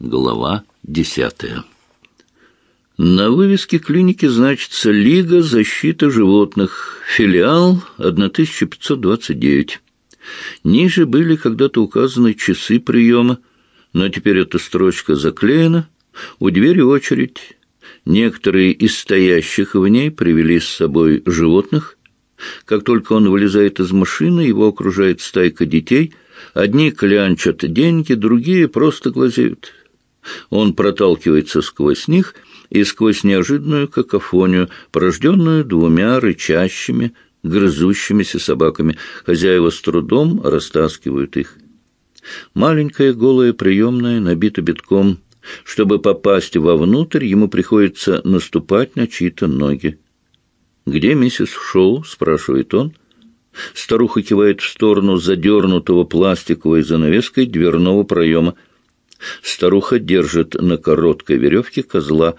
Глава десятая. На вывеске клиники значится «Лига защиты животных», филиал 1529. Ниже были когда-то указаны часы приема, но теперь эта строчка заклеена, у двери очередь. Некоторые из стоящих в ней привели с собой животных. Как только он вылезает из машины, его окружает стайка детей. Одни клянчат деньги, другие просто глазеют. Он проталкивается сквозь них и сквозь неожиданную какофонию, порожденную двумя рычащими, грызущимися собаками. Хозяева с трудом растаскивают их. Маленькая голая приемная набита битком. Чтобы попасть вовнутрь, ему приходится наступать на чьи-то ноги. «Где миссис Шоу?» — спрашивает он. Старуха кивает в сторону задернутого пластиковой занавеской дверного проема. Старуха держит на короткой веревке козла.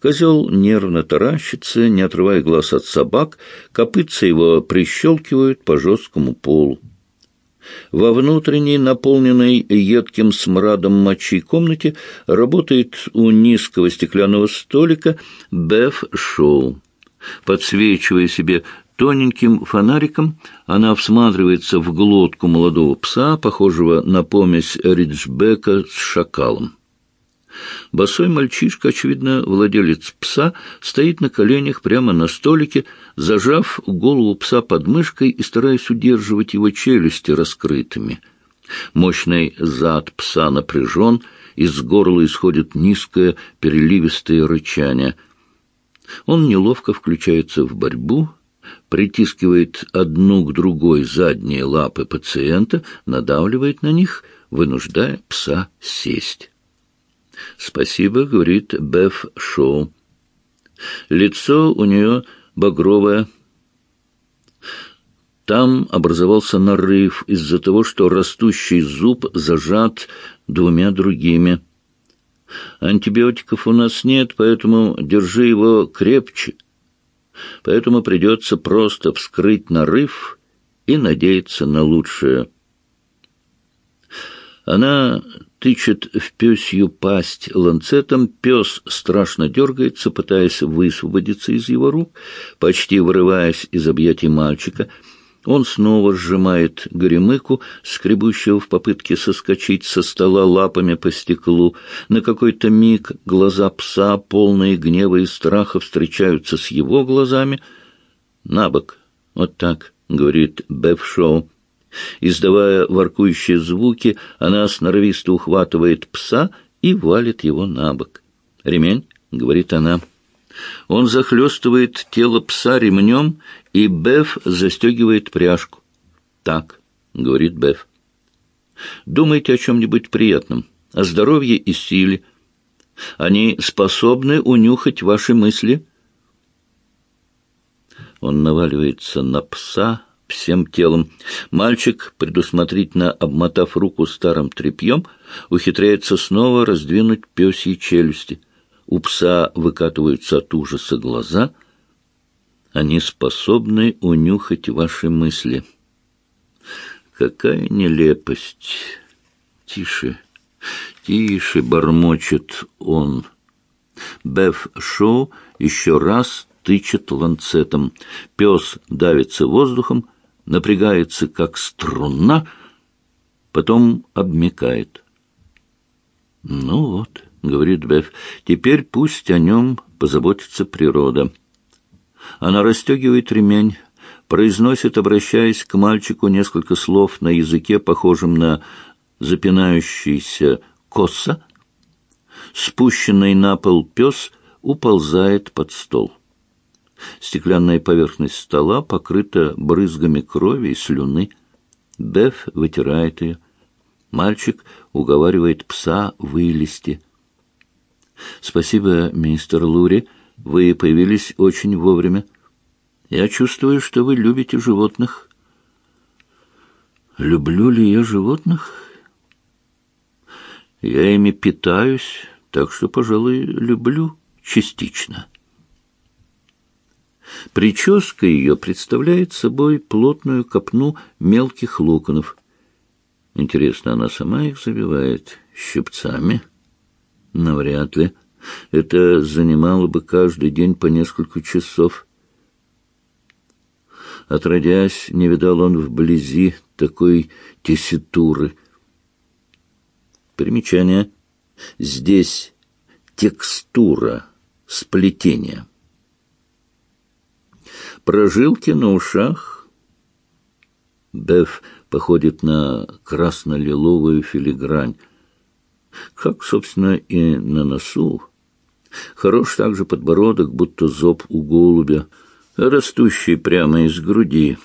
Козел нервно таращится, не отрывая глаз от собак, копытца его прищелкивают по жесткому полу. Во внутренней, наполненной едким смрадом мочи комнате работает у низкого стеклянного столика Беф Шоу. Подсвечивая себе Тоненьким фонариком она всматривается в глотку молодого пса, похожего на помесь риджбека с шакалом. Босой мальчишка, очевидно, владелец пса, стоит на коленях прямо на столике, зажав голову пса под мышкой и стараясь удерживать его челюсти раскрытыми. Мощный зад пса напряжен, из горла исходит низкое переливистое рычание. Он неловко включается в борьбу, притискивает одну к другой задние лапы пациента, надавливает на них, вынуждая пса сесть. «Спасибо», — говорит Беф Шоу. Лицо у нее багровое. Там образовался нарыв из-за того, что растущий зуб зажат двумя другими. Антибиотиков у нас нет, поэтому держи его крепче поэтому придется просто вскрыть нарыв и надеяться на лучшее. Она тычет в пёсью пасть ланцетом, пес страшно дергается, пытаясь высвободиться из его рук, почти вырываясь из объятий мальчика — он снова сжимает горемыку, скребущего в попытке соскочить со стола лапами по стеклу. На какой-то миг глаза пса, полные гнева и страха, встречаются с его глазами. «Набок, вот так», — говорит Бефшоу. Издавая воркующие звуки, она сноровисто ухватывает пса и валит его на бок. «Ремень», — говорит она, — он захлестывает тело пса ремнем, и Беф застегивает пряжку. «Так», — говорит Беф. «Думайте о чем-нибудь приятном, о здоровье и силе. Они способны унюхать ваши мысли». Он наваливается на пса всем телом. Мальчик, предусмотрительно обмотав руку старым тряпьем, ухитряется снова раздвинуть пёсьи челюсти — у пса выкатываются от ужаса глаза. Они способны унюхать ваши мысли. Какая нелепость! Тише, тише, бормочет он. Беф Шоу еще раз тычет ланцетом. Пес давится воздухом, напрягается, как струна, потом обмекает. Ну вот. — говорит Беф, — «теперь пусть о нем позаботится природа». Она расстегивает ремень, произносит, обращаясь к мальчику, несколько слов на языке, похожем на запинающийся коса. Спущенный на пол пес уползает под стол. Стеклянная поверхность стола покрыта брызгами крови и слюны. Беф вытирает ее. Мальчик уговаривает пса вылезти — Спасибо, мистер Лури. Вы появились очень вовремя. Я чувствую, что вы любите животных. Люблю ли я животных? Я ими питаюсь, так что, пожалуй, люблю частично. Прическа ее представляет собой плотную копну мелких локонов. Интересно, она сама их завивает щипцами?» Навряд ли. Это занимало бы каждый день по несколько часов. Отродясь, не видал он вблизи такой тесситуры. Примечание. Здесь текстура сплетения. Прожилки на ушах. Беф походит на красно-лиловую филигрань, как, собственно, и на носу. Хорош также подбородок, будто зоб у голубя, растущий прямо из груди.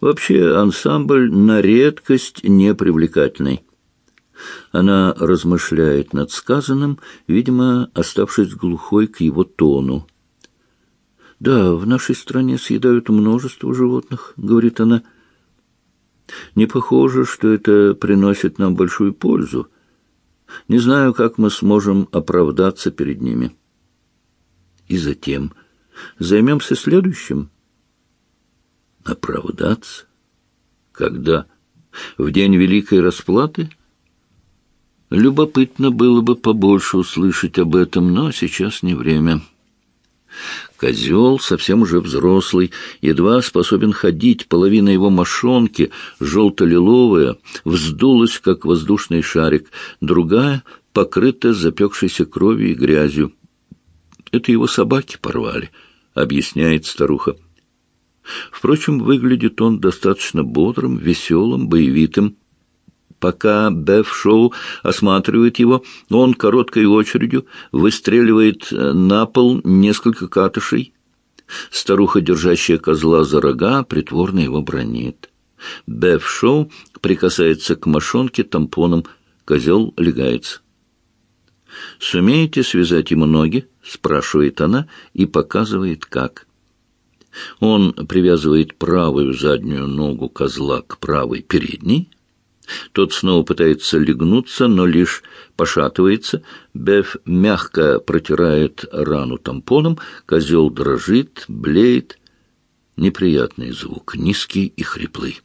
Вообще ансамбль на редкость непривлекательный. Она размышляет над сказанным, видимо, оставшись глухой к его тону. «Да, в нашей стране съедают множество животных», — говорит она. «Не похоже, что это приносит нам большую пользу. Не знаю, как мы сможем оправдаться перед ними». И затем займемся следующим. Оправдаться? Когда? В день Великой Расплаты? Любопытно было бы побольше услышать об этом, но сейчас не время. Козел, совсем уже взрослый, едва способен ходить, половина его мошонки, желто-лиловая, вздулась, как воздушный шарик, другая покрыта запекшейся кровью и грязью. Это его собаки порвали, объясняет старуха. Впрочем, выглядит он достаточно бодрым, веселым, боевитым. Пока Беф-шоу осматривает его, он короткой очередью выстреливает э, на пол несколько катышей. Старуха, держащая козла за рога, притворно его бронит. Беф-шоу прикасается к мошонке тампоном, козел легается. «Сумеете связать ему ноги?» — спрашивает она и показывает, как. Он привязывает правую заднюю ногу козла к правой передней. Тот снова пытается легнуться, но лишь пошатывается. Беф мягко протирает рану тампоном, козел дрожит, блеет. Неприятный звук, низкий и хриплый.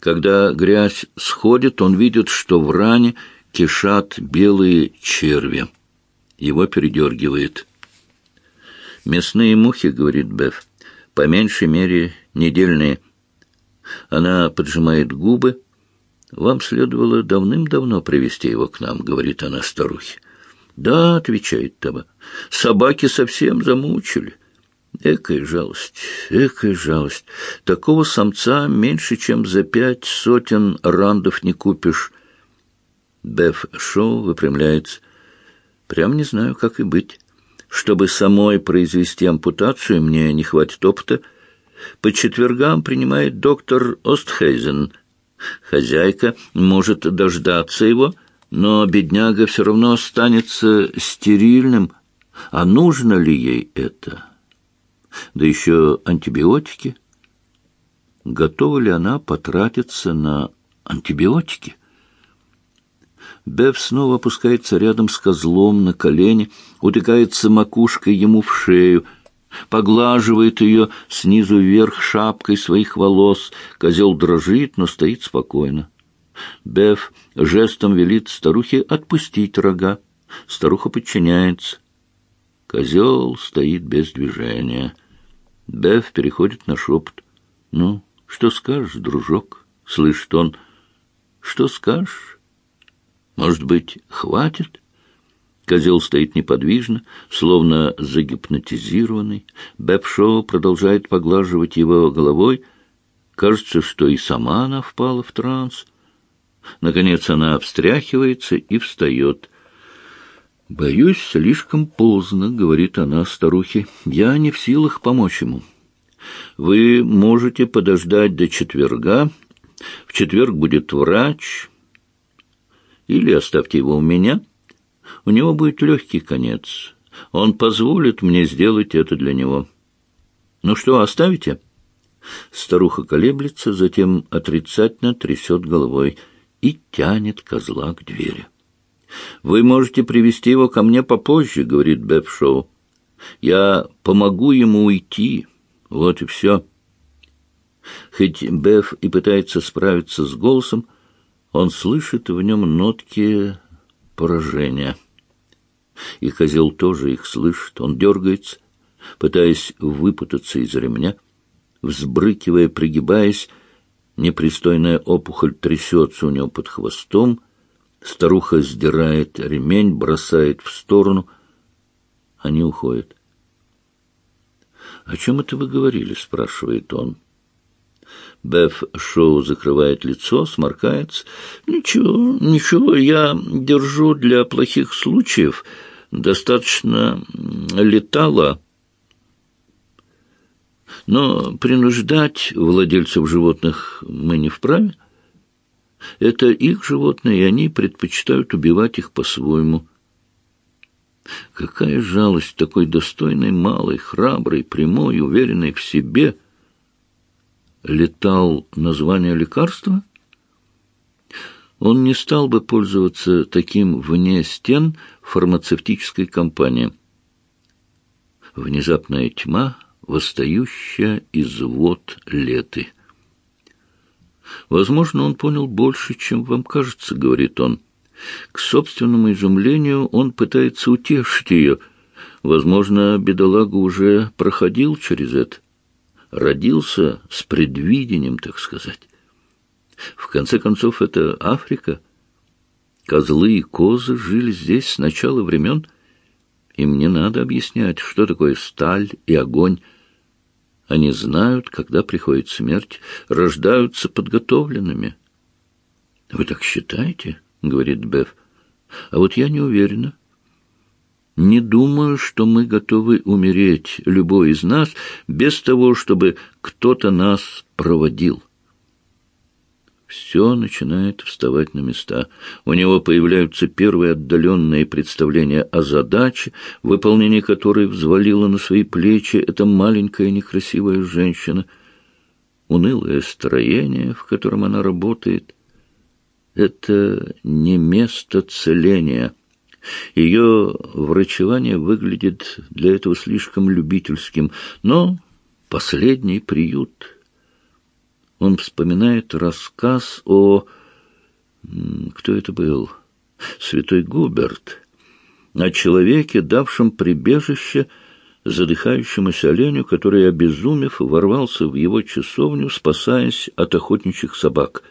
Когда грязь сходит, он видит, что в ране кишат белые черви. Его передергивает. «Мясные мухи», — говорит Беф, — «по меньшей мере недельные». Она поджимает губы. «Вам следовало давным-давно привести его к нам», — говорит она старухе. «Да», — отвечает Таба, — «собаки совсем замучили». Экая жалость, экая жалость. Такого самца меньше, чем за пять сотен рандов не купишь. Беф Шоу выпрямляется. Прям не знаю, как и быть. Чтобы самой произвести ампутацию, мне не хватит опыта. По четвергам принимает доктор Остхейзен. Хозяйка может дождаться его, но бедняга все равно останется стерильным. А нужно ли ей это? Да еще антибиотики. Готова ли она потратиться на антибиотики? Беф снова опускается рядом с козлом на колени, утыкается макушкой ему в шею, поглаживает ее снизу вверх шапкой своих волос. Козел дрожит, но стоит спокойно. Беф жестом велит старухе отпустить рога. Старуха подчиняется. Козел стоит без движения. Беф переходит на шепот. «Ну, что скажешь, дружок?» — слышит он. «Что скажешь?» Может быть, хватит? Козел стоит неподвижно, словно загипнотизированный. Бэпшоу продолжает поглаживать его головой. Кажется, что и сама она впала в транс. Наконец она встряхивается и встает. «Боюсь, слишком поздно», — говорит она старухе. «Я не в силах помочь ему. Вы можете подождать до четверга. В четверг будет врач». Или оставьте его у меня. У него будет легкий конец. Он позволит мне сделать это для него. Ну что, оставите?» Старуха колеблется, затем отрицательно трясет головой и тянет козла к двери. «Вы можете привести его ко мне попозже», — говорит Бэбшоу. «Я помогу ему уйти. Вот и все». Хоть Беф и пытается справиться с голосом, он слышит в нем нотки поражения. И козел тоже их слышит. Он дергается, пытаясь выпутаться из ремня, взбрыкивая, пригибаясь. Непристойная опухоль трясется у него под хвостом. Старуха сдирает ремень, бросает в сторону. Они уходят. «О чем это вы говорили?» — спрашивает он. Беф Шоу закрывает лицо, сморкается. «Ничего, ничего, я держу для плохих случаев. Достаточно летала». Но принуждать владельцев животных мы не вправе. Это их животные, и они предпочитают убивать их по-своему. Какая жалость такой достойной, малой, храброй, прямой, уверенной в себе — летал название лекарства, он не стал бы пользоваться таким вне стен фармацевтической компании. Внезапная тьма, восстающая из вод леты. «Возможно, он понял больше, чем вам кажется», — говорит он. К собственному изумлению он пытается утешить ее. Возможно, бедолага уже проходил через это родился с предвидением, так сказать. В конце концов, это Африка. Козлы и козы жили здесь с начала времен, и мне надо объяснять, что такое сталь и огонь. Они знают, когда приходит смерть, рождаются подготовленными. — Вы так считаете? — говорит Беф. — А вот я не уверена. Не думаю, что мы готовы умереть, любой из нас, без того, чтобы кто-то нас проводил. Все начинает вставать на места. У него появляются первые отдаленные представления о задаче, выполнение которой взвалила на свои плечи эта маленькая некрасивая женщина. Унылое строение, в котором она работает, — это не место целения — ее врачевание выглядит для этого слишком любительским, но последний приют. Он вспоминает рассказ о... Кто это был? Святой Губерт. О человеке, давшем прибежище задыхающемуся оленю, который, обезумев, ворвался в его часовню, спасаясь от охотничьих собак.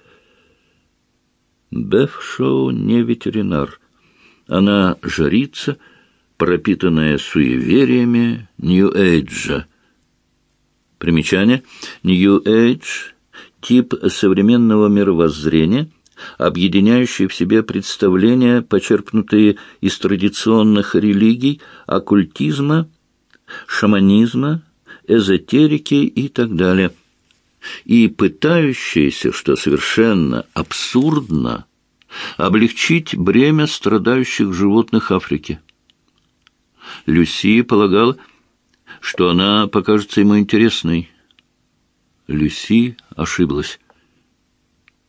Беф Шоу не ветеринар — она жрица, пропитанная суевериями Нью-Эйджа. Примечание. Нью-Эйдж – тип современного мировоззрения, объединяющий в себе представления, почерпнутые из традиционных религий, оккультизма, шаманизма, эзотерики и так далее, и пытающиеся, что совершенно абсурдно, облегчить бремя страдающих животных Африки. Люси полагала, что она покажется ему интересной. Люси ошиблась.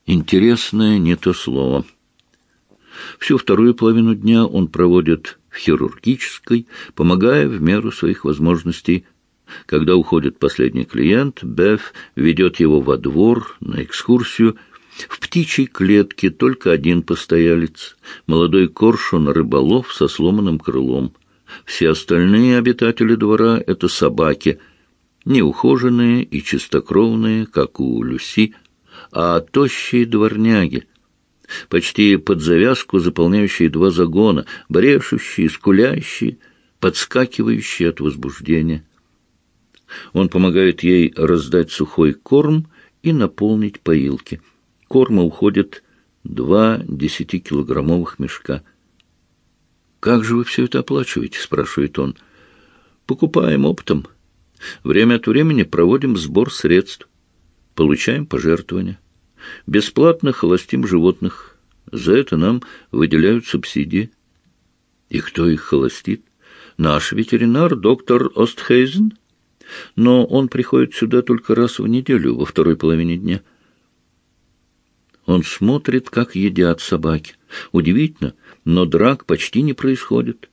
Интересное не то слово. Всю вторую половину дня он проводит в хирургической, помогая в меру своих возможностей. Когда уходит последний клиент, Беф ведет его во двор на экскурсию – в птичьей клетке только один постоялец, молодой коршун-рыболов со сломанным крылом. Все остальные обитатели двора — это собаки, неухоженные и чистокровные, как у Люси, а тощие дворняги, почти под завязку заполняющие два загона, брешущие, скулящие, подскакивающие от возбуждения. Он помогает ей раздать сухой корм и наполнить поилки — корма уходит два десятикилограммовых мешка. «Как же вы все это оплачиваете?» — спрашивает он. «Покупаем оптом. Время от времени проводим сбор средств. Получаем пожертвования. Бесплатно холостим животных. За это нам выделяют субсидии. И кто их холостит? Наш ветеринар, доктор Остхейзен. Но он приходит сюда только раз в неделю, во второй половине дня». Он смотрит, как едят собаки. Удивительно, но драк почти не происходит.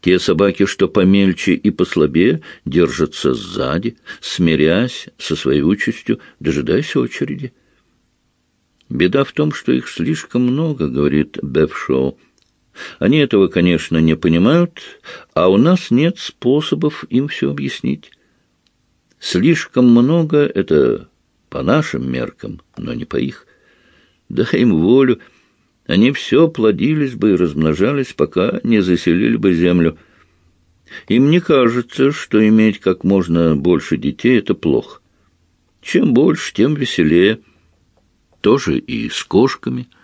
Те собаки, что помельче и послабее, держатся сзади, смирясь со своей участью, дожидаясь очереди. Беда в том, что их слишком много, говорит Бефшоу. Они этого, конечно, не понимают, а у нас нет способов им все объяснить. Слишком много — это по нашим меркам, но не по их. Дай им волю, они все плодились бы и размножались, пока не заселили бы землю. Им не кажется, что иметь как можно больше детей — это плохо. Чем больше, тем веселее. Тоже и с кошками —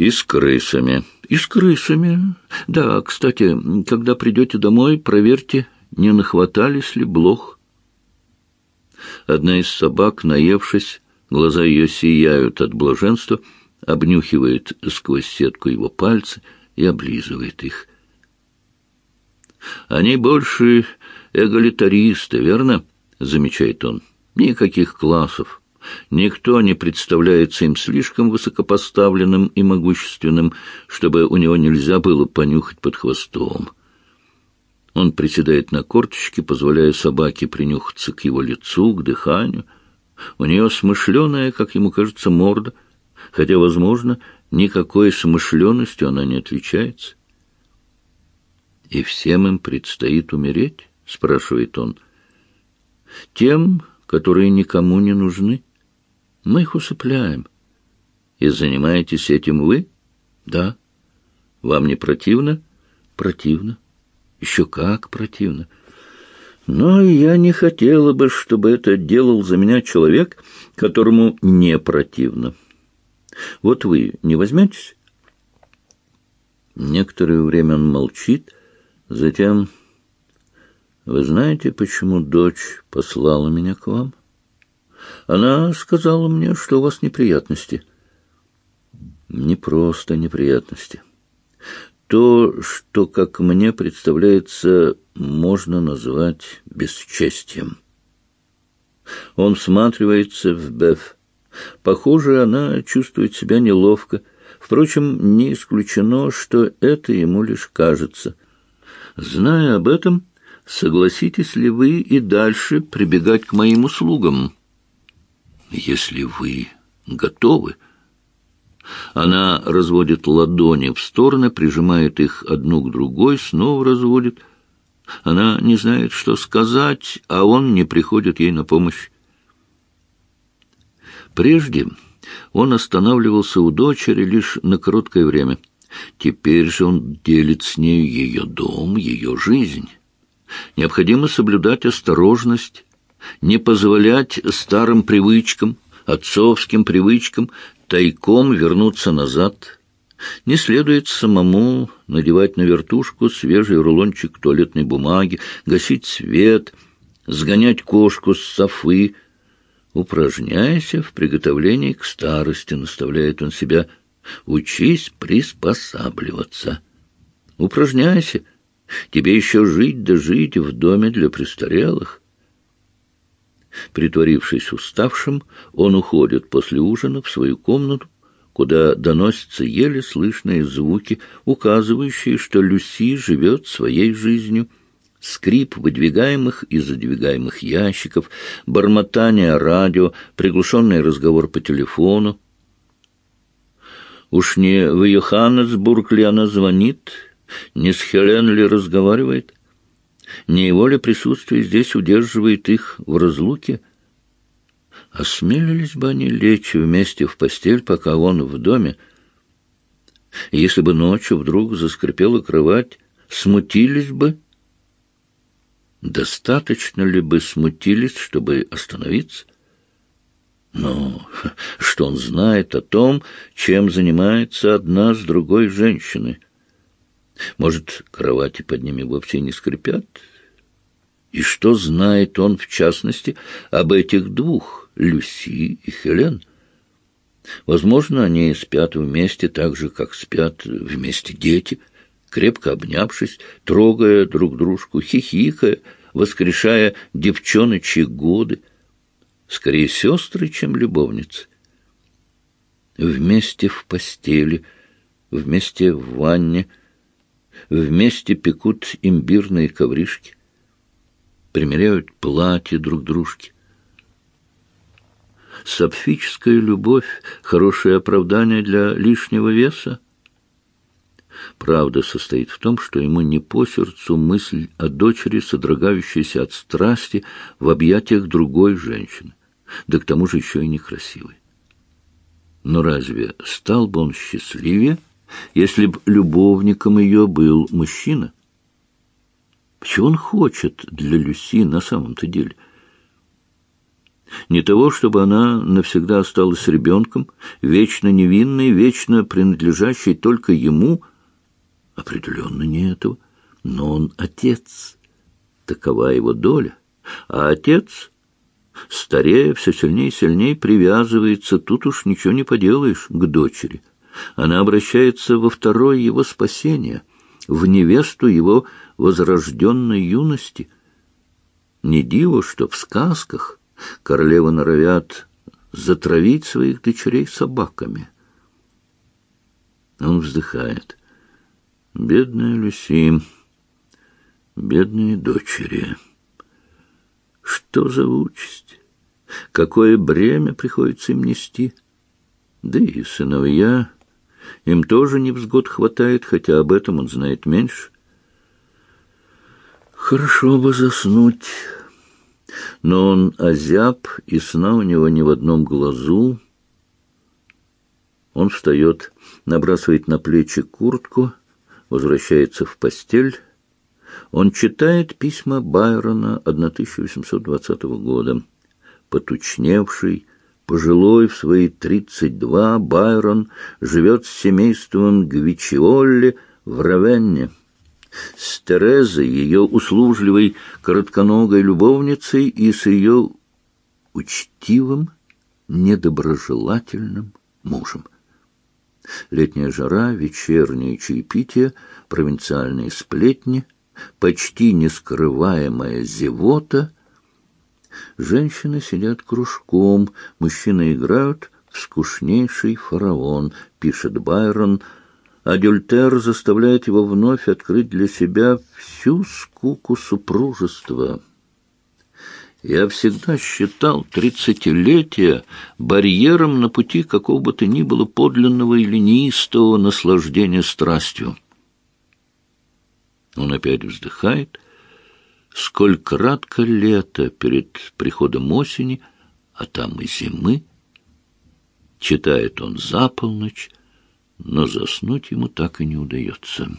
и с крысами. И с крысами. Да, кстати, когда придете домой, проверьте, не нахватались ли блох. Одна из собак, наевшись, глаза ее сияют от блаженства, обнюхивает сквозь сетку его пальцы и облизывает их. «Они больше эгалитаристы, верно?» — замечает он. «Никаких классов, Никто не представляется им слишком высокопоставленным и могущественным, чтобы у него нельзя было понюхать под хвостом. Он приседает на корточке, позволяя собаке принюхаться к его лицу, к дыханию. У нее смышленая, как ему кажется, морда, хотя, возможно, никакой смышленностью она не отличается. «И всем им предстоит умереть?» — спрашивает он. «Тем, которые никому не нужны?» Мы их усыпляем. И занимаетесь этим вы? Да. Вам не противно? Противно. Еще как противно. Но я не хотела бы, чтобы это делал за меня человек, которому не противно. Вот вы не возьметесь? Некоторое время он молчит, затем... Вы знаете, почему дочь послала меня к вам? Она сказала мне, что у вас неприятности. Не просто неприятности. То, что, как мне представляется, можно назвать бесчестием. Он всматривается в Беф. Похоже, она чувствует себя неловко. Впрочем, не исключено, что это ему лишь кажется. Зная об этом, согласитесь ли вы и дальше прибегать к моим услугам?» если вы готовы. Она разводит ладони в стороны, прижимает их одну к другой, снова разводит. Она не знает, что сказать, а он не приходит ей на помощь. Прежде он останавливался у дочери лишь на короткое время. Теперь же он делит с ней ее дом, ее жизнь. Необходимо соблюдать осторожность, не позволять старым привычкам, отцовским привычкам тайком вернуться назад. Не следует самому надевать на вертушку свежий рулончик туалетной бумаги, гасить свет, сгонять кошку с софы. Упражняйся в приготовлении к старости, наставляет он себя. Учись приспосабливаться. Упражняйся. Тебе еще жить да жить в доме для престарелых. Притворившись уставшим, он уходит после ужина в свою комнату, куда доносятся еле слышные звуки, указывающие, что Люси живет своей жизнью. Скрип выдвигаемых и задвигаемых ящиков, бормотание радио, приглушенный разговор по телефону. Уж не в Йоханнесбург ли она звонит, не с Хелен ли разговаривает? Не его ли присутствие здесь удерживает их в разлуке? Осмелились бы они лечь вместе в постель, пока он в доме? Если бы ночью вдруг заскрипела кровать, смутились бы? Достаточно ли бы смутились, чтобы остановиться? Но что он знает о том, чем занимается одна с другой женщиной? Может, кровати под ними вовсе не скрипят? И что знает он, в частности, об этих двух, Люси и Хелен? Возможно, они спят вместе так же, как спят вместе дети, крепко обнявшись, трогая друг дружку, хихикая, воскрешая девчоночьи годы. Скорее сестры, чем любовницы. Вместе в постели, вместе в ванне — вместе пекут имбирные ковришки, примеряют платья друг дружке. Сапфическая любовь — хорошее оправдание для лишнего веса. Правда состоит в том, что ему не по сердцу мысль о дочери, содрогающейся от страсти в объятиях другой женщины, да к тому же еще и некрасивой. Но разве стал бы он счастливее, если б любовником ее был мужчина? Чего он хочет для Люси на самом-то деле? Не того, чтобы она навсегда осталась ребенком, вечно невинной, вечно принадлежащей только ему. Определенно не этого. Но он отец. Такова его доля. А отец, старея, все сильнее и сильнее привязывается, тут уж ничего не поделаешь, к дочери. Она обращается во второе его спасение, в невесту его возрожденной юности. Не диво, что в сказках королевы норовят затравить своих дочерей собаками. Он вздыхает. Бедная Люси, бедные дочери. Что за участь? Какое бремя приходится им нести? Да и сыновья... Им тоже невзгод хватает, хотя об этом он знает меньше. Хорошо бы заснуть. Но он озяб, и сна у него ни в одном глазу. Он встает, набрасывает на плечи куртку, возвращается в постель. Он читает письма Байрона 1820 года. Потучневший, пожилой в свои тридцать два, Байрон живет с семейством Гвичиолли в Равенне с Терезой, ее услужливой, коротконогой любовницей и с ее учтивым, недоброжелательным мужем. Летняя жара, вечернее чаепитие, провинциальные сплетни, почти нескрываемая зевота. Женщины сидят кружком, мужчины играют в скучнейший фараон, пишет Байрон, — Адюльтер заставляет его вновь открыть для себя всю скуку супружества. Я всегда считал тридцатилетие барьером на пути какого бы то ни было подлинного или неистового наслаждения страстью. Он опять вздыхает. Сколь кратко лето перед приходом осени, а там и зимы. Читает он за полночь, но заснуть ему так и не удается.